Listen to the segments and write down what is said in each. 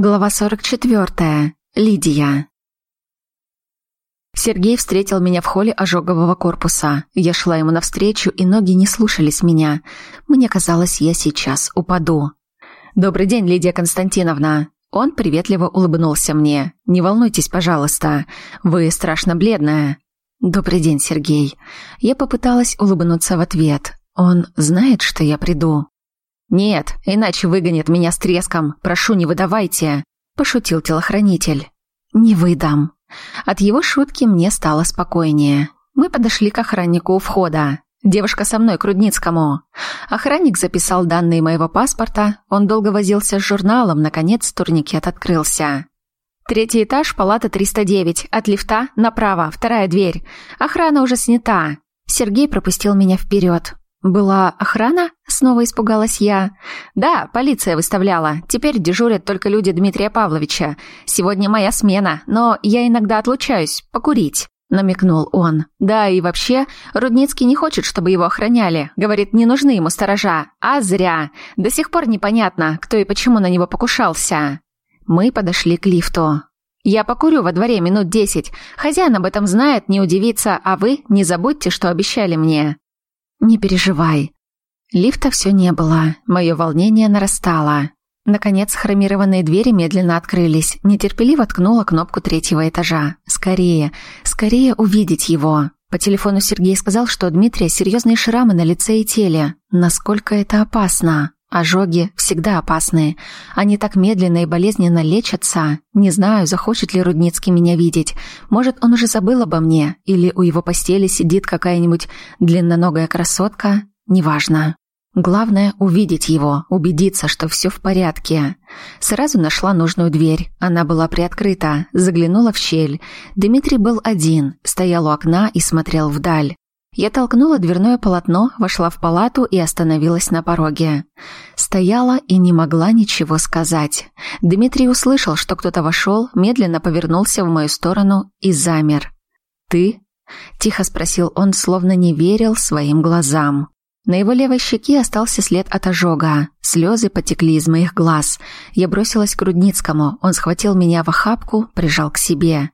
Глава 44. Лидия. Сергей встретил меня в холле ожогового корпуса. Я шла ему навстречу, и ноги не слушались меня. Мне казалось, я сейчас упаду. «Добрый день, Лидия Константиновна!» Он приветливо улыбнулся мне. «Не волнуйтесь, пожалуйста. Вы страшно бледная». «Добрый день, Сергей». Я попыталась улыбнуться в ответ. «Он знает, что я приду?» «Нет, иначе выгонят меня с треском. Прошу, не выдавайте», – пошутил телохранитель. «Не выдам». От его шутки мне стало спокойнее. Мы подошли к охраннику у входа. «Девушка со мной, к Рудницкому». Охранник записал данные моего паспорта. Он долго возился с журналом. Наконец турникет открылся. Третий этаж, палата 309. От лифта направо, вторая дверь. Охрана уже снята. Сергей пропустил меня вперед. «Была охрана?» — снова испугалась я. «Да, полиция выставляла. Теперь дежурят только люди Дмитрия Павловича. Сегодня моя смена, но я иногда отлучаюсь покурить». — намекнул он. «Да, и вообще, Рудницкий не хочет, чтобы его охраняли. Говорит, не нужны ему сторожа. А зря. До сих пор непонятно, кто и почему на него покушался». Мы подошли к лифту. «Я покурю во дворе минут десять. Хозяин об этом знает, не удивится, а вы не забудьте, что обещали мне». «Не переживай». Лифта все не было, мое волнение нарастало. Наконец, хромированные двери медленно открылись. Нетерпеливо ткнула кнопку третьего этажа. «Скорее, скорее увидеть его». По телефону Сергей сказал, что у Дмитрия серьезные шрамы на лице и теле. Насколько это опасно? Ожоги всегда опасные. Они так медленно и болезненно лечатся. Не знаю, захочет ли Рудницкий меня видеть. Может, он уже забыл обо мне, или у его постели сидит какая-нибудь длинноногая красотка. Неважно. Главное — увидеть его, убедиться, что все в порядке. Сразу нашла нужную дверь. Она была приоткрыта. Заглянула в щель. Дмитрий был один, стоял у окна и смотрел вдаль. Я толкнула дверное полотно, вошла в палату и остановилась на пороге. Стояла и не могла ничего сказать. Дмитрий услышал, что кто-то вошел, медленно повернулся в мою сторону и замер. «Ты?» – тихо спросил он, словно не верил своим глазам. На его левой щеке остался след от ожога. Слезы потекли из моих глаз. Я бросилась к Рудницкому. Он схватил меня в охапку, прижал к себе.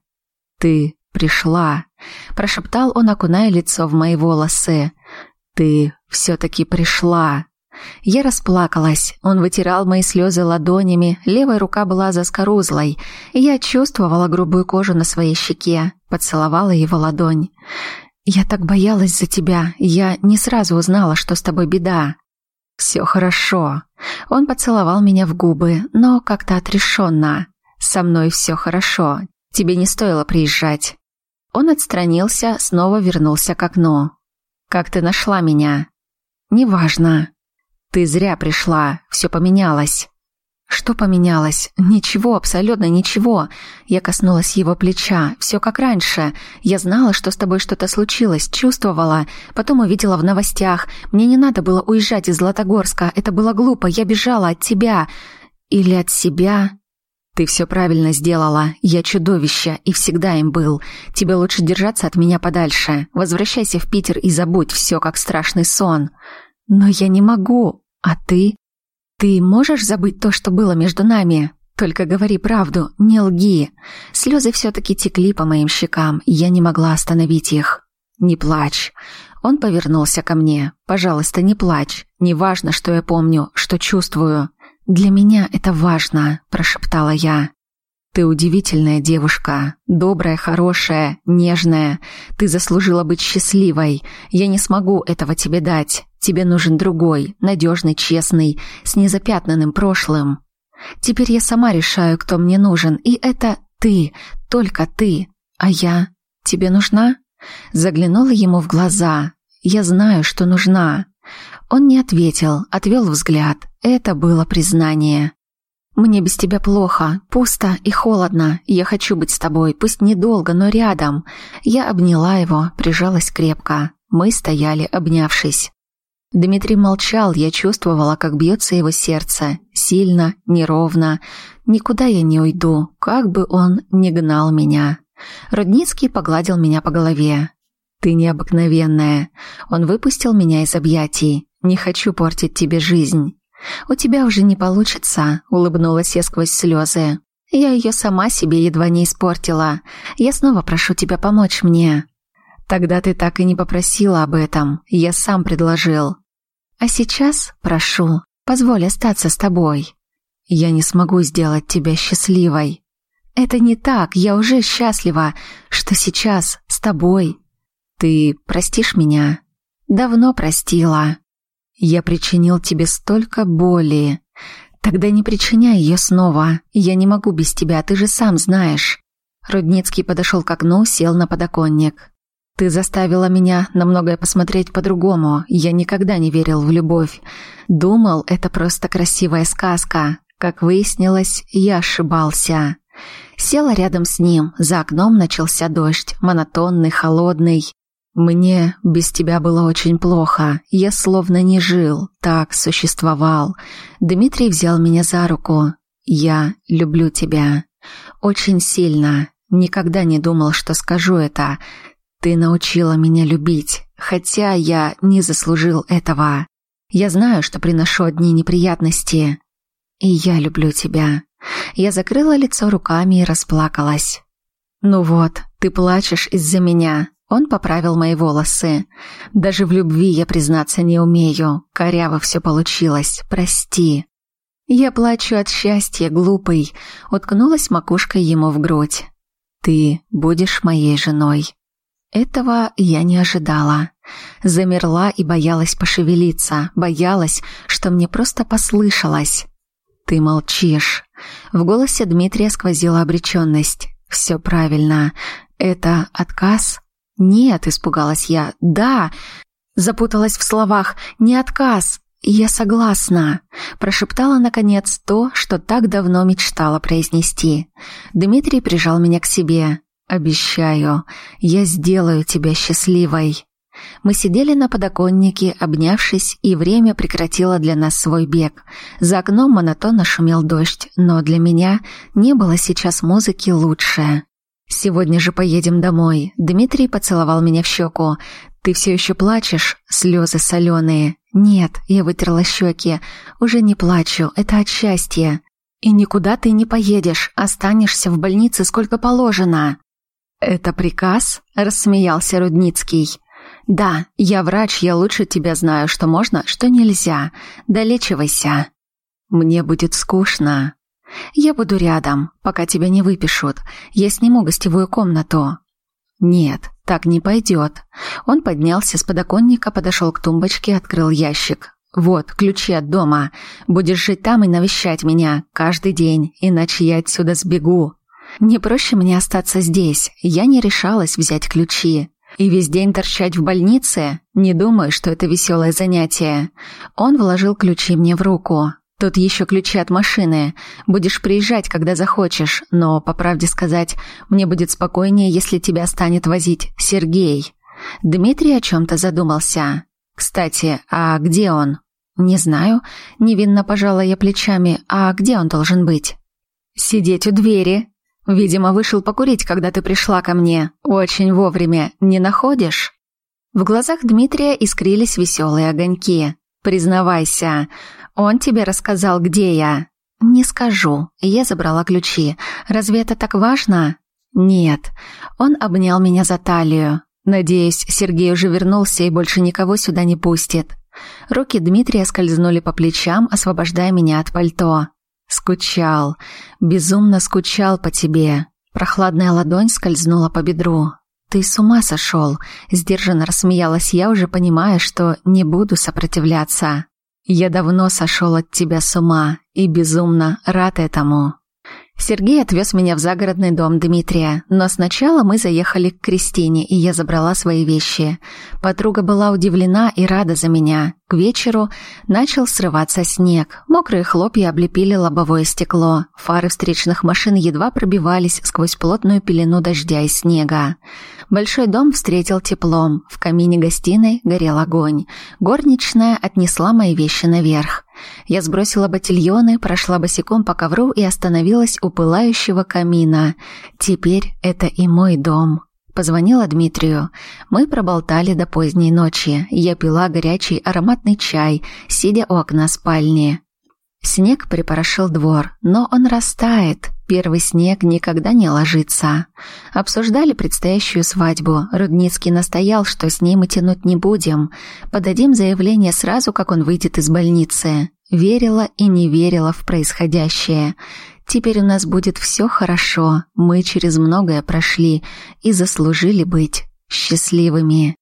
«Ты пришла», — прошептал он, окуная лицо в мои волосы. «Ты все-таки пришла». Я расплакалась. Он вытирал мои слезы ладонями, левая рука была заскорузлой. Я чувствовала грубую кожу на своей щеке, поцеловала его ладонь. «Я так боялась за тебя, я не сразу узнала, что с тобой беда». «Все хорошо». Он поцеловал меня в губы, но как-то отрешенно. «Со мной все хорошо. Тебе не стоило приезжать. Он отстранился, снова вернулся к окну. «Как ты нашла меня?» «Неважно. Ты зря пришла, все поменялось». «Что поменялось? Ничего, абсолютно ничего». Я коснулась его плеча. «Все как раньше. Я знала, что с тобой что-то случилось, чувствовала. Потом увидела в новостях. Мне не надо было уезжать из Златогорска. Это было глупо. Я бежала от тебя. Или от себя. «Ты все правильно сделала. Я чудовище и всегда им был. Тебе лучше держаться от меня подальше. Возвращайся в Питер и забудь все, как страшный сон». «Но я не могу. А ты? Ты можешь забыть то, что было между нами? Только говори правду, не лги». Слезы все-таки текли по моим щекам, я не могла остановить их. «Не плачь». Он повернулся ко мне. «Пожалуйста, не плачь. Неважно, что я помню, что чувствую. «Для меня это важно», – прошептала я. «Ты удивительная девушка, добрая, хорошая, нежная. Ты заслужила быть счастливой. Я не смогу этого тебе дать. Тебе нужен другой, надежный, честный, с незапятнанным прошлым. Теперь я сама решаю, кто мне нужен, и это ты, только ты. А я тебе нужна?» Заглянула ему в глаза. «Я знаю, что нужна». Он не ответил, отвел взгляд. Это было признание. «Мне без тебя плохо, пусто и холодно. Я хочу быть с тобой, пусть недолго, но рядом». Я обняла его, прижалась крепко. Мы стояли, обнявшись. Дмитрий молчал, я чувствовала, как бьется его сердце. Сильно, неровно. Никуда я не уйду, как бы он ни гнал меня. Рудницкий погладил меня по голове. «Ты необыкновенная». Он выпустил меня из объятий. Не хочу портить тебе жизнь. «У тебя уже не получится», — улыбнулась я сквозь слезы. «Я ее сама себе едва не испортила. Я снова прошу тебя помочь мне». «Тогда ты так и не попросила об этом. Я сам предложил». «А сейчас прошу, позволь остаться с тобой». «Я не смогу сделать тебя счастливой». «Это не так, я уже счастлива, что сейчас с тобой». «Ты простишь меня?» «Давно простила». «Я причинил тебе столько боли. Тогда не причиняй ее снова. Я не могу без тебя, ты же сам знаешь». Рудницкий подошел к окну, сел на подоконник. «Ты заставила меня на многое посмотреть по-другому. Я никогда не верил в любовь. Думал, это просто красивая сказка. Как выяснилось, я ошибался». Села рядом с ним. За окном начался дождь, монотонный, холодный. Мне без тебя было очень плохо. Я словно не жил, так существовал. Дмитрий взял меня за руку. Я люблю тебя. Очень сильно. Никогда не думал, что скажу это. Ты научила меня любить, хотя я не заслужил этого. Я знаю, что приношу одни неприятности. И я люблю тебя. Я закрыла лицо руками и расплакалась. Ну вот, ты плачешь из-за меня. Он поправил мои волосы. Даже в любви я признаться не умею. Коряво все получилось. Прости. Я плачу от счастья, глупый. Уткнулась макушкой ему в грудь. Ты будешь моей женой. Этого я не ожидала. Замерла и боялась пошевелиться, боялась, что мне просто послышалось. Ты молчишь. В голосе Дмитрия сквозила обреченность. Все правильно. Это отказ? «Нет», — испугалась я. «Да». Запуталась в словах. «Не отказ». «Я согласна», — прошептала, наконец, то, что так давно мечтала произнести. Дмитрий прижал меня к себе. «Обещаю, я сделаю тебя счастливой». Мы сидели на подоконнике, обнявшись, и время прекратило для нас свой бег. За окном монотонно шумел дождь, но для меня не было сейчас музыки лучше. «Сегодня же поедем домой». Дмитрий поцеловал меня в щеку. «Ты все еще плачешь?» Слезы соленые. «Нет», я вытерла щеки. «Уже не плачу, это от счастья». «И никуда ты не поедешь, останешься в больнице сколько положено». «Это приказ?» – рассмеялся Рудницкий. «Да, я врач, я лучше тебя знаю, что можно, что нельзя. Долечивайся». «Мне будет скучно». Я буду рядом, пока тебя не выпишут. Я сниму гостевую комнату». «Нет, так не пойдет». Он поднялся с подоконника, подошел к тумбочке, открыл ящик. «Вот, ключи от дома. Будешь жить там и навещать меня каждый день, иначе я отсюда сбегу». «Не проще мне остаться здесь. Я не решалась взять ключи. И весь день торчать в больнице? Не думаю, что это веселое занятие». Он вложил ключи мне в руку. Тут еще ключи от машины. Будешь приезжать, когда захочешь, но, по правде сказать, мне будет спокойнее, если тебя станет возить Сергей». Дмитрий о чем-то задумался. «Кстати, а где он?» «Не знаю». Невинно пожала я плечами. «А где он должен быть?» «Сидеть у двери. Видимо, вышел покурить, когда ты пришла ко мне. Очень вовремя. Не находишь?» В глазах Дмитрия искрились веселые огоньки. «Признавайся, он тебе рассказал, где я?» «Не скажу. Я забрала ключи. Разве это так важно?» «Нет». Он обнял меня за талию. «Надеюсь, Сергей уже вернулся и больше никого сюда не пустит». Руки Дмитрия скользнули по плечам, освобождая меня от пальто. «Скучал. Безумно скучал по тебе». Прохладная ладонь скользнула по бедру. «Ты с ума сошел!» Сдержанно рассмеялась я, уже понимая, что не буду сопротивляться. «Я давно сошел от тебя с ума и безумно рад этому». Сергей отвез меня в загородный дом Дмитрия, но сначала мы заехали к Кристине, и я забрала свои вещи. Подруга была удивлена и рада за меня. К вечеру начал срываться снег. Мокрые хлопья облепили лобовое стекло. Фары встречных машин едва пробивались сквозь плотную пелену дождя и снега. Большой дом встретил теплом. В камине гостиной горел огонь. Горничная отнесла мои вещи наверх. Я сбросила ботильоны, прошла босиком по ковру и остановилась у пылающего камина. Теперь это и мой дом. Позвонила Дмитрию. Мы проболтали до поздней ночи. Я пила горячий ароматный чай, сидя у окна спальни. Снег припорошил двор, но он растает. Первый снег никогда не ложится. Обсуждали предстоящую свадьбу. Рудницкий настоял, что с ней мы тянуть не будем. Подадим заявление сразу, как он выйдет из больницы. Верила и не верила в происходящее. Теперь у нас будет все хорошо. Мы через многое прошли и заслужили быть счастливыми.